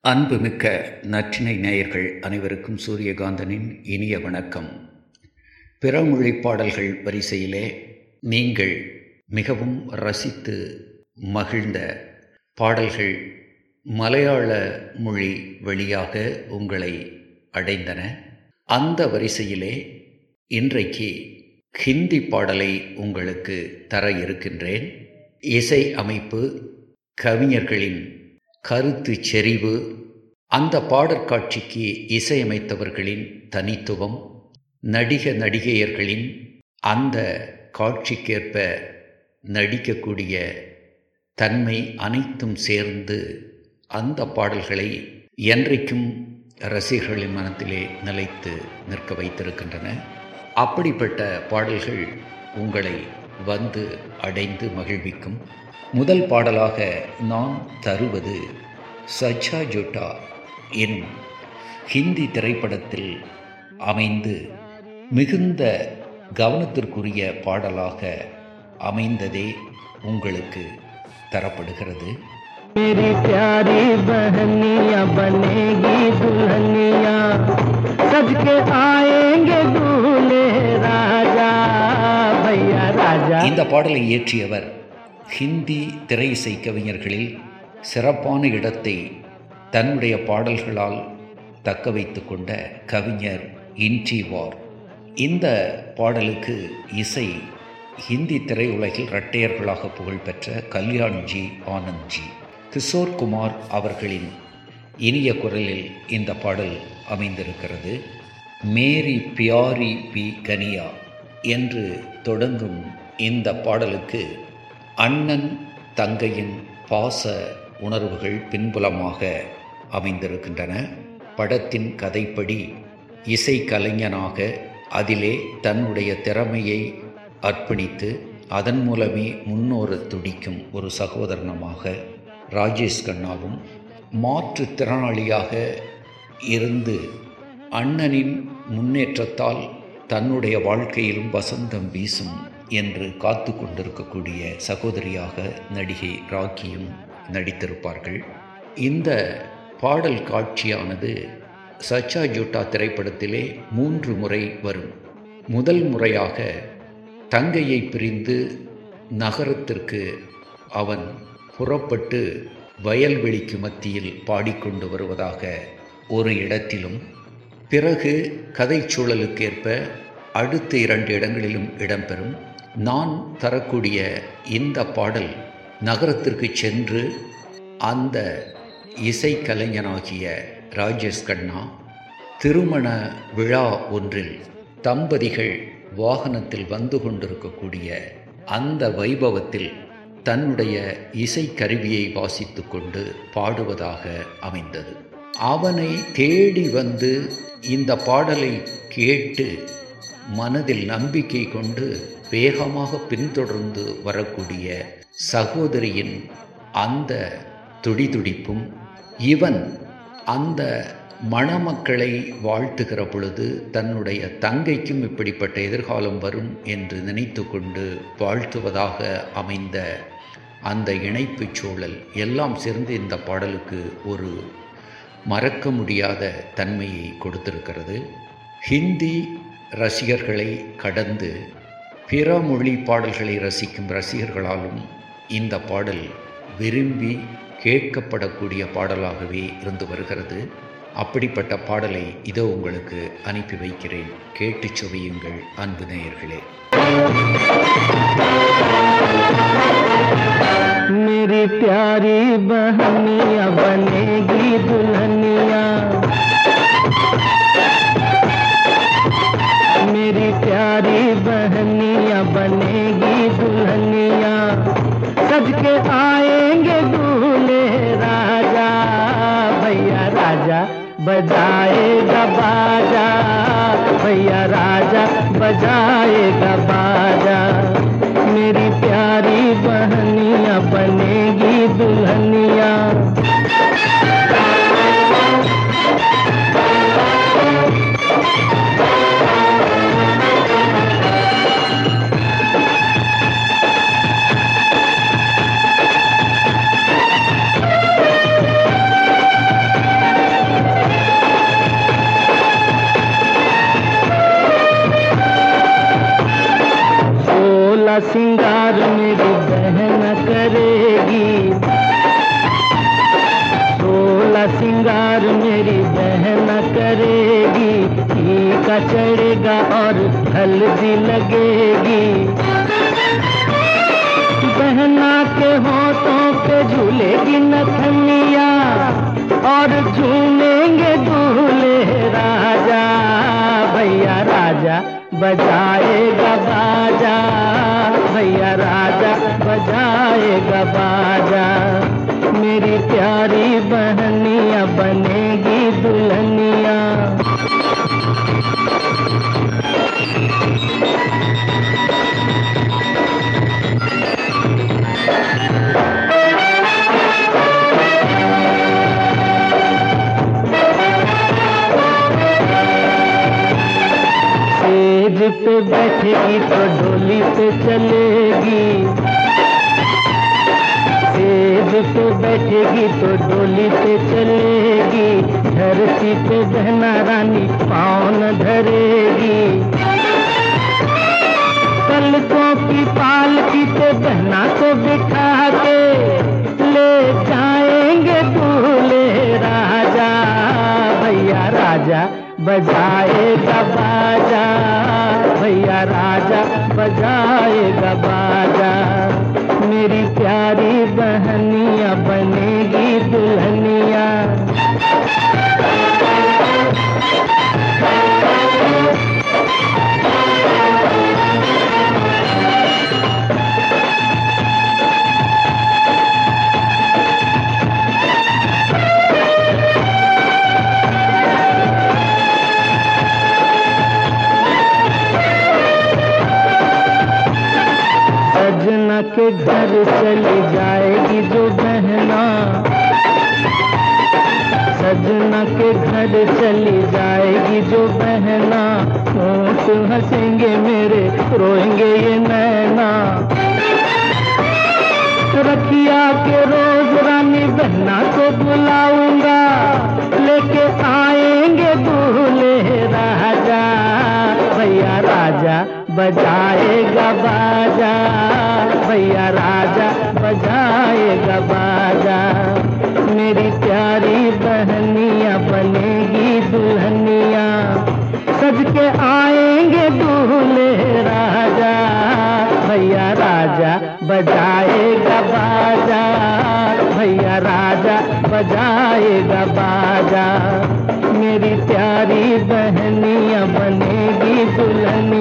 அன்புமிக்க நற்றினை நேயர்கள் அனைவருக்கும் சூரியகாந்தனின் இனிய வணக்கம். பிறமொழி பாடல்கள் வரிசையிலே நீங்கள் மிகவும் ரசித்து மகிழ்ந்த பாடல்கள் மலையாள மொழி வழியாக உங்களை அடைந்தன. அந்த வரிசையிலே இன்றைக்கு ஹிந்தி பாடலை உங்களுக்கு தர இருக்கின்றேன். இசை அமைப்பு கவிஞர்களின் கருத்து செறிவு. அந்த பாடற்காட்சிக்கு இசையமைத்தவர்களின் தனித்துவம் நடிக நடிகையர்களின் அந்த காட்சிக்கேற்ப நடிக்கக்கூடிய தன்மை அனைத்தும் சேர்ந்து அந்த பாடல்களை என்றைக்கும் ரசிகர்களின் மனத்திலே நிலைத்து நிற்க வைத்திருக்கின்றன. அப்படிப்பட்ட பாடல்கள் உங்களை வந்து அடைந்து மகிழ்விக்கும் முதல் பாடலாக நான் தருவது சச்சா ஜோட்டா எனும் ஹிந்தி திரைப்படத்தில் அமைந்து மிகுந்த கவனத்திற்குரிய பாடலாக அமைந்ததே உங்களுக்கு தரப்படுகிறது मेरी प्यारी बहनिया बनेगी दुल्हनिया सज के आएंगे दूल्हे இந்த பாடலை இயற்றியவர் ஹிந்தி திரை இசை கவிஞர்களில் சிறப்பான இடத்தை தன்னுடைய பாடல்களால் தக்க வைத்து கொண்ட கவிஞர் இன்டிவார் இந்த பாடலுக்கு இசை ஹிந்தி திரையுலகில் இரட்டையர்களாக புகழ்பெற்ற கல்யாண்ஜி ஆனந்த்ஜி கிஷோர் குமார் அவர்களின் இனிய குரலில் இந்த பாடல் அமைந்திருக்கிறது. மேரி பியாரி பி கனியா. என்று தொடங்கும் இந்த பாடலுக்கு அண்ணன் தங்கையின் பாச உணர்வுகள் பின்புலமாக அமைந்திருக்கின்றன. படத்தின் கதைப்படி இசைக்கலைஞனாக அதிலே தன்னுடைய திறமையை அர்ப்பணித்து அதன் மூலமே முன்னோர துடிக்கும் ஒரு சகோதரனமாக ராஜேஷ் கண்ணாவும் மாற்றுத்திறனாளியாக இருந்து அண்ணனின் முன்னேற்றத்தால் தன்னுடைய வாழ்க்கையிலும் வசந்தம் வீசும் என்று காத்து கொண்டிருக்கக்கூடிய சகோதரியாக நடிகை ராக்கியும் நடித்திருப்பார்கள். இந்த பாடல் காட்சியானது சச்சா ஜூட்டா திரைப்படத்திலே மூன்று முறை வரும். முதல் முறையாக தங்கையை பிரிந்து நகரத்திற்கு அவன் புறப்பட்டு வயல்வெளிக்கு மத்தியில் பாடிக்கொண்டு வருவதாக ஒரு இடத்திலும் பிறகு கதை சூழலுக்கேற்ப அடுத்த இரண்டு இடங்களிலும் இடம்பெறும். நான் தரக்கூடிய இந்த பாடல் நகரத்திற்கு சென்று அந்த இசைக்கலைஞனாகிய ராஜேஷ் கண்ணா திருமண விழா ஒன்றில் தம்பதிகள் வாகனத்தில் வந்து கொண்டிருக்கக்கூடிய அந்த வைபவத்தில் தன்னுடைய இசைக்கருவியை வாசித்து கொண்டு பாடுவதாக அமைந்தது. அவனை தேடி வந்து இந்த பாடலை கேட்டு மனதில் நம்பிக்கை கொண்டு வேகமாக பின்தொடர்ந்து வரக்கூடிய சகோதரியின் அந்த துடிதுடிப்பும் இவன் அந்த மணமக்களை வாழ்த்துகிற பொழுது தன்னுடைய தங்கைக்கும் இப்படிப்பட்ட எதிர்காலம் வரும் என்று நினைத்து கொண்டு வாழ்த்துவதாக அமைந்த அந்த இணைப்புச் சூழல் எல்லாம் சேர்ந்து இந்த பாடலுக்கு ஒரு மறக்க முடியாத தன்மையை கொடுத்திருக்கிறது ஹிந்தி ரசிகர்களை கடந்து பிற மொழி பாடல்களை ரசிக்கும் ரசிகர்களாலும் இந்த பாடல் விரும்பி கேட்கப்படக்கூடிய பாடலாகவே இருந்து வருகிறது அப்படிப்பட்ட பாடலை இதோ உங்களுக்கு அனுப்பி வைக்கிறேன் கேட்டு சுவையுங்கள் அன்பு நேயர்களே मेरी प्यारी बहनिया बनेगी दुल्हनिया मेरी प्यारी बहनिया बनेगी दुल्हनिया। सज के आएँगे दूल्हे राजा। भैया राजा बजाएगा बाजा। भैया राजा बजाएगा बाजा। मेरी प्यारी बहनिया बनेगी दुल्हनिया। जाएगा और हल्दी लगेगी। बहना के होठों पे झूलेगी नथनिया और झूमेंगे दूल्हे राजा। भैया राजा बजाएगा बाजा, भैया राजा बजाएगा बाजा। मेरी प्यारी बहनिया बनेगी दुल्हनिया। पे बैठेगी तो डोली पे चलेगी। सेज पे बैठेगी तो डोली पे चलेगी, धरती पे बहना रानी पाँव न धरेगी। पलकों की पालकी पे बहना को बिठा के ले जाएँगे दूल्हे राजा। भैया राजा, बजाएगा बाजा। भैया राजा, बजाएगा बाजा मेरी प्यारी बहनिया बनेगी दुल्हनिया के घर चली जाएगी जो बहना। सजना के घर चली जाएगी जो बहना। ऊँट हंसेंगे मेरे, रोएँगे ये नैना। रखिया के रोज रानी बहना को बुलाऊँगा। लेके आएँगे दूल्हे राजा। भैया राजा बजाएगा बाजा, भैया राजा, बजाएगा बाजा। मेरी प्यारी बहनिया बनेगी दुल्हनिया सज के आएँगे दूल्हे राजा। भैया राजा, बजाएगा बाजा, भैया राजा, बजाएगा बाजा। मेरी प्यारी बहनिया बनेगी दुल्हनिया।